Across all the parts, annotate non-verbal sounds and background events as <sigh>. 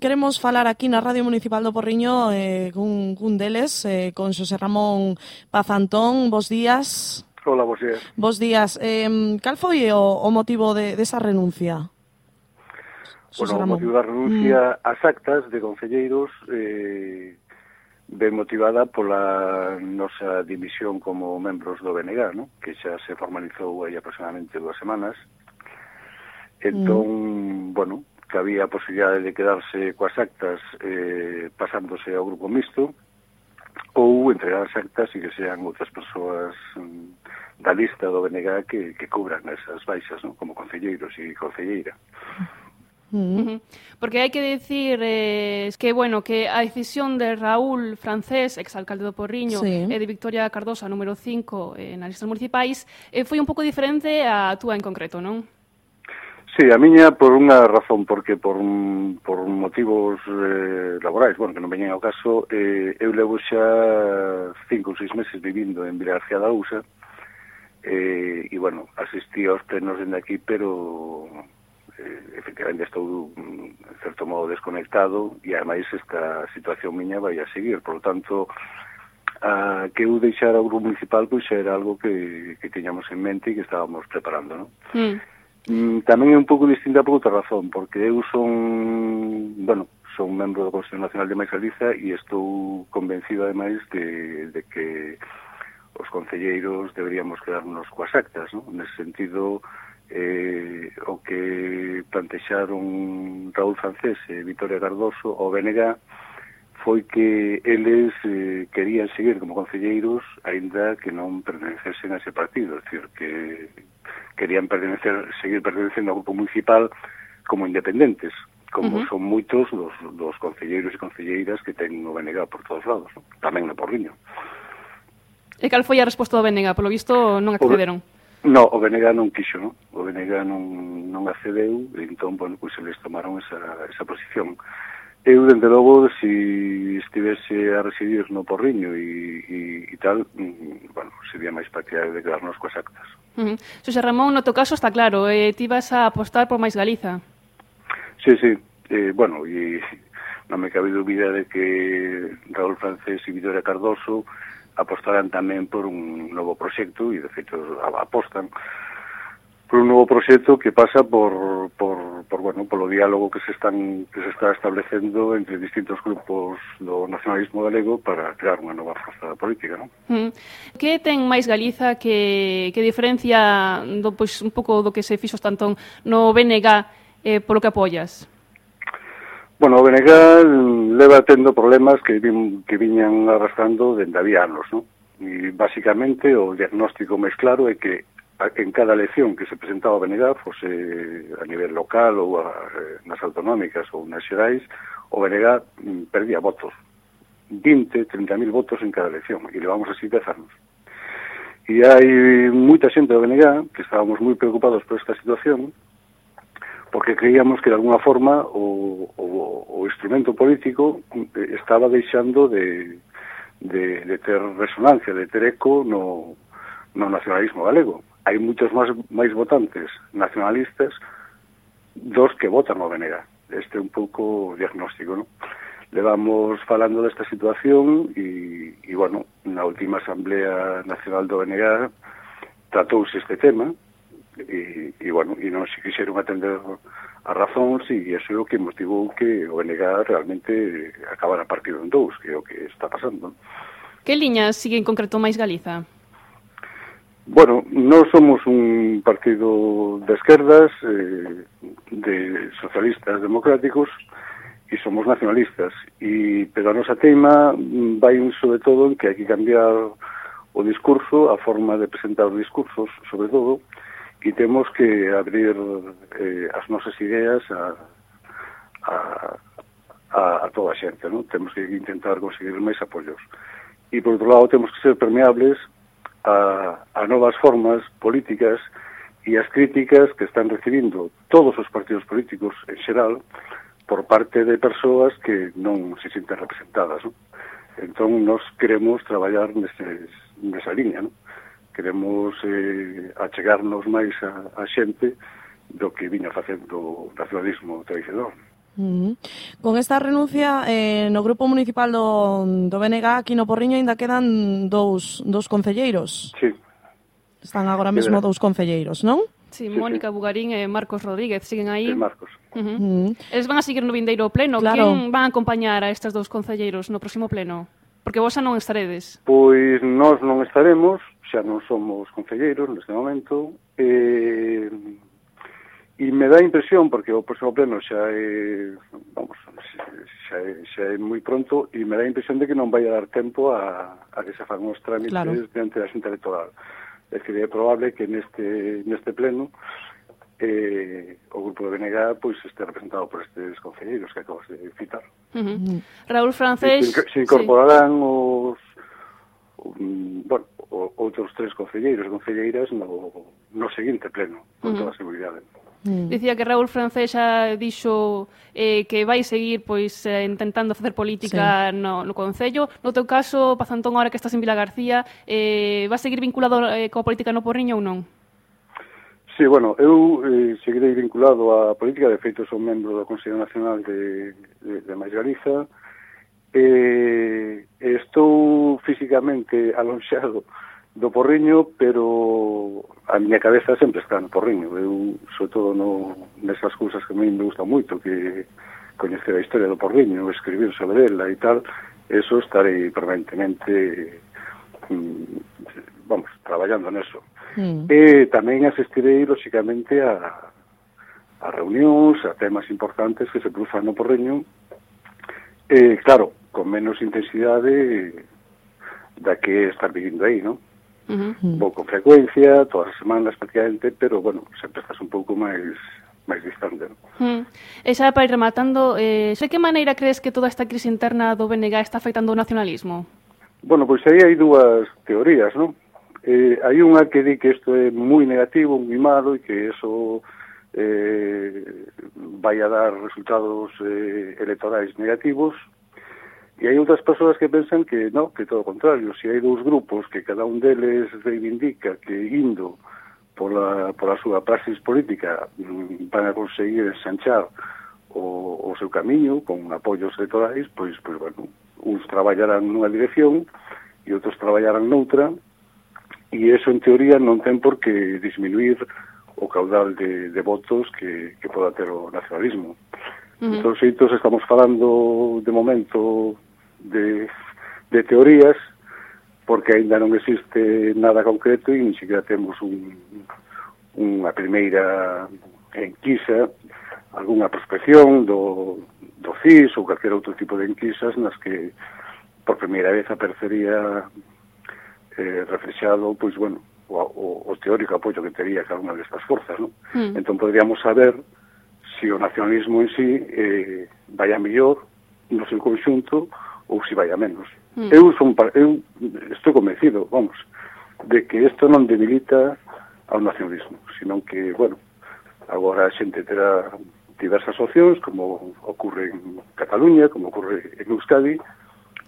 queremos falar aquí na Radio Municipal do Porriño eh, cun, cun deles, eh, con Xosé Ramón Pazantón. Bos días. Hola, bos días. Bos días. Eh, cal foi o, o motivo de, desa de renuncia? Bueno, o motivo da renuncia mm. ás actas de concelleiros eh, ben motivada pola nosa dimisión como membros do BNG, no? que xa se formalizou aí aproximadamente dúas semanas. Mm. Entón, mm. bueno, que había a posibilidade de quedarse coas actas eh, pasándose ao grupo mixto ou entregar as actas e que sean outras persoas mm, da lista do BNG que, que cubran esas baixas non? como concelleiros e concelleira. Mm-hmm. Porque hai que decir eh, que, bueno, que a decisión de Raúl Francés, exalcalde do Porriño, sí. e de Victoria Cardosa, número 5, eh, nas listas municipais, eh, foi un pouco diferente a túa en concreto, non? Sí, a miña por unha razón, porque por, un, por motivos eh, laborais, bueno, que non veñen ao caso, eh, eu levo xa cinco ou seis meses vivindo en Vila García da Usa, eh, e, bueno, asistí aos plenos dende aquí, pero eh, efectivamente estou, en certo modo, desconectado, e, ademais, esta situación miña vai a seguir, por lo tanto, a que eu deixara o grupo municipal pois era algo que, que teñamos en mente e que estábamos preparando, non? Mm Mm, tamén é un pouco distinta por outra razón, porque eu son, bueno, son membro do Consello Nacional de Mais Galiza e estou convencido, ademais, de, de que os concelleiros deberíamos quedarnos coas actas, ¿no? Nese sentido, eh, o que plantexaron Raúl Francés e Vitoria Cardoso o BNG foi que eles eh, querían seguir como concelleiros aínda que non pertenecesen a ese partido, é dicir, que querían pertenecer, seguir perteneciendo ao grupo municipal como independentes, como uh -huh. son moitos dos, dos concelleiros e concelleiras que ten o BNG por todos lados, ¿no? tamén no Porriño. E cal foi a resposta do BNG? Polo visto non accederon. O, no, o BNG non quixo, ¿no? O BNG non, non accedeu, e entón, bueno, pois eles tomaron esa, esa posición. Eu, dende logo, se si estivese a residir no Porriño e, e, e tal, mm, bueno, sería máis partidario de quedarnos coas actas. Uh -huh. Xosé Ramón, no teu caso está claro, eh, ti vas a apostar por máis Galiza. Sí, sí, eh, bueno, e <laughs> non me cabe dúbida de que Raúl Francés e Vidora Cardoso apostarán tamén por un novo proxecto e de feito apostan por un novo proxecto que pasa por, por, por bueno, polo diálogo que se están que se está establecendo entre distintos grupos do nacionalismo galego para crear unha nova forza política, non? Mm. Que ten máis Galiza que, que diferencia do, pois, un pouco do que se fixo tantón no BNG eh, polo que apoyas? Bueno, o BNG leva tendo problemas que, vin, que viñan arrastrando dende había anos, non? E basicamente o diagnóstico máis claro é que en cada elección que se presentaba a Benegá, fose a nivel local ou a, eh, nas autonómicas ou nas xerais, o Benegá mm, perdía votos. 20, 30.000 votos en cada elección, e levamos así 10 anos. E hai moita xente do BNG que estábamos moi preocupados por esta situación, porque creíamos que de alguna forma o, o, o instrumento político eh, estaba deixando de, de, de ter resonancia, de ter eco no, no nacionalismo galego hai moitos máis, máis votantes nacionalistas dos que votan o BNG. Este é un pouco o diagnóstico, non? Levamos falando desta situación e, e, bueno, na última Asamblea Nacional do BNG tratouse este tema e, e bueno, e non se quixeron atender a razóns e iso é o que motivou que o BNG realmente acabara partido en dous, que é o que está pasando. Que liñas sigue en concreto máis Galiza? Bueno, non somos un partido de esquerdas, eh, de socialistas democráticos, e somos nacionalistas. E, pero a nosa teima vai sobre todo en que hai que cambiar o discurso, a forma de presentar os discursos, sobre todo, e temos que abrir eh, as nosas ideas a, a, a, a toda a xente. Non? Temos que intentar conseguir máis apoios. E, por outro lado, temos que ser permeables a, a novas formas políticas e as críticas que están recibindo todos os partidos políticos en xeral por parte de persoas que non se sinten representadas. Non? Entón, nos queremos traballar neses, nesa línea. Non? Queremos eh, achegarnos máis a, a xente do que viña facendo o nacionalismo tradicional. Uh -huh. Con esta renuncia eh, no grupo municipal do, do BNG aquí no Porriño ainda quedan dous, dous concelleiros. Sí. Están agora mesmo dous concelleiros, non? Sí, sí Mónica sí. Bugarín e Marcos Rodríguez siguen aí. Sí, Marcos. Uh -huh. Uh -huh. Eles van a seguir no vindeiro pleno. Claro. Quen van a acompañar a estas dous concelleiros no próximo pleno? Porque vos non estaredes. Pois nós non estaremos, xa non somos concelleiros neste momento. Eh, E me dá impresión, porque o próximo pleno xa é, vamos, xa é, xa é moi pronto, e me dá impresión de que non vai a dar tempo a, a que se fan os trámites claro. diante da xente electoral. É que é probable que neste, neste pleno eh, o grupo de BNG pois, este representado por estes concelleiros que acabas de citar. Uh -huh. Raúl Francés... Se, se incorporarán sí. os mm, bueno, outros tres concelleiros e concelleiras no, no seguinte pleno, con uh -huh. toda a seguridade. Mm. Dicía que Raúl Francesa dixo eh, que vai seguir pois eh, intentando facer política sí. no, no Concello. No teu caso, Pazantón, ahora que estás en Vila García, eh, vai seguir vinculado eh, coa política no Porriño ou non? Sí, bueno, eu eh, seguirei vinculado á política, de feito son membro do Consello Nacional de, de, de Mais Galiza, eh, estou físicamente alonxado do Porriño, pero a miña cabeza sempre está no Porriño. Eu, sobre todo, no, nesas cousas que a mí me gusta moito, que coñecer a historia do Porriño, escribir sobre ela e tal, eso estarei permanentemente, mm, vamos, traballando neso. Mm. E tamén asistirei, lóxicamente, a, a reunións, a temas importantes que se cruzan no Porriño, e, claro, con menos intensidade da que estar vivindo aí, non? Uh -huh. Vou con frecuencia, todas as semanas prácticamente, pero, bueno, sempre estás un pouco máis máis distante. Non? Mm. E xa para ir rematando, eh, de que maneira crees que toda esta crise interna do BNG está afectando o nacionalismo? Bueno, pois aí hai dúas teorías, non? Eh, hai unha que di que isto é moi negativo, moi malo, e que eso eh, vai a dar resultados eh, electorais negativos, E hai outras persoas que pensan que non, que todo o contrario, se hai dous grupos que cada un deles reivindica que indo pola, pola súa praxis política mm, van a conseguir ensanchar o, o seu camiño con apoios electorais, pois, pois bueno, uns traballarán nunha dirección e outros traballarán noutra, e eso en teoría non ten por que disminuir o caudal de, de votos que, que poda ter o nacionalismo. Uh -huh. Entón, estamos falando de momento de, de teorías porque aínda non existe nada concreto e ni siquiera temos un, unha primeira enquisa, algunha prospección do, do CIS ou calquer outro tipo de enquisas nas que por primeira vez aparecería eh, reflexado, pois, bueno, o, o, o teórico apoio que tería cada unha destas forzas, non? Mm. Entón, podríamos saber se si o nacionalismo en sí eh, vai a mellor no seu conxunto ou se vai a menos. Mm. Eu son eu estou convencido, vamos, de que isto non debilita ao nacionalismo, senón que, bueno, agora a xente terá diversas opcións, como ocurre en Cataluña, como ocurre en Euskadi,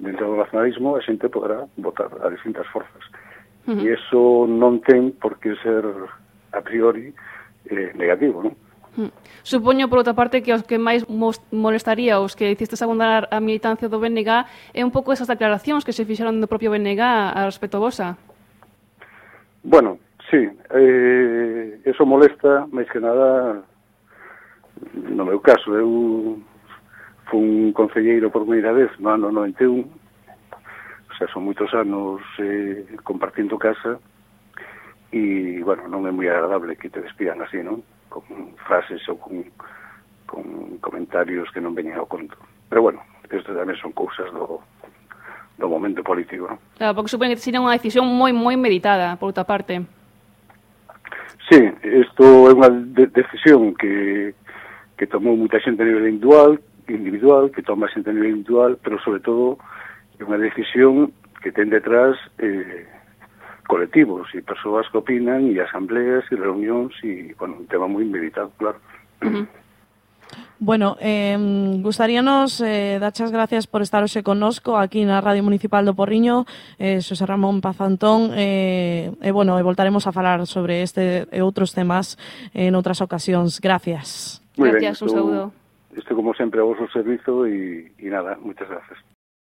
dentro do nacionalismo a xente poderá votar a distintas forzas. Mm. E iso non ten por que ser a priori eh, negativo, non? Mm. Supoño, por outra parte, que os que máis molestaría os que hiciste abundar a militancia do BNG é un pouco esas declaracións que se fixeron do propio BNG a respecto vosa. Bueno, sí, eh, eso molesta, máis que nada, no meu caso, eu fun concelleiro por primeira vez no ano 91, o sea, son moitos anos eh, compartindo casa, e, bueno, non é moi agradable que te despidan así, non? con frases ou con, con comentarios que non veñen ao conto. Pero bueno, isto tamén son cousas do, do momento político, non? Claro, porque supone que será unha decisión moi, moi meditada, por outra parte. Sí, isto é unha de decisión que, que tomou moita xente a nivel individual, individual, que toma xente a nivel individual, pero sobre todo é unha decisión que ten detrás eh, colectivos e persoas que opinan e asambleas e reunións e, bueno, un tema moi meditado, claro. Uh -huh. Bueno, eh, gustaríanos eh, darchas gracias por estar hoxe connosco aquí na Radio Municipal do Porriño, eh, Xosé Ramón Pazantón, eh, e, eh, bueno, e voltaremos a falar sobre este e outros temas eh, en outras ocasións. Gracias. Muy gracias, ben, un saúdo. Isto como sempre a vos o servizo e nada, moitas gracias.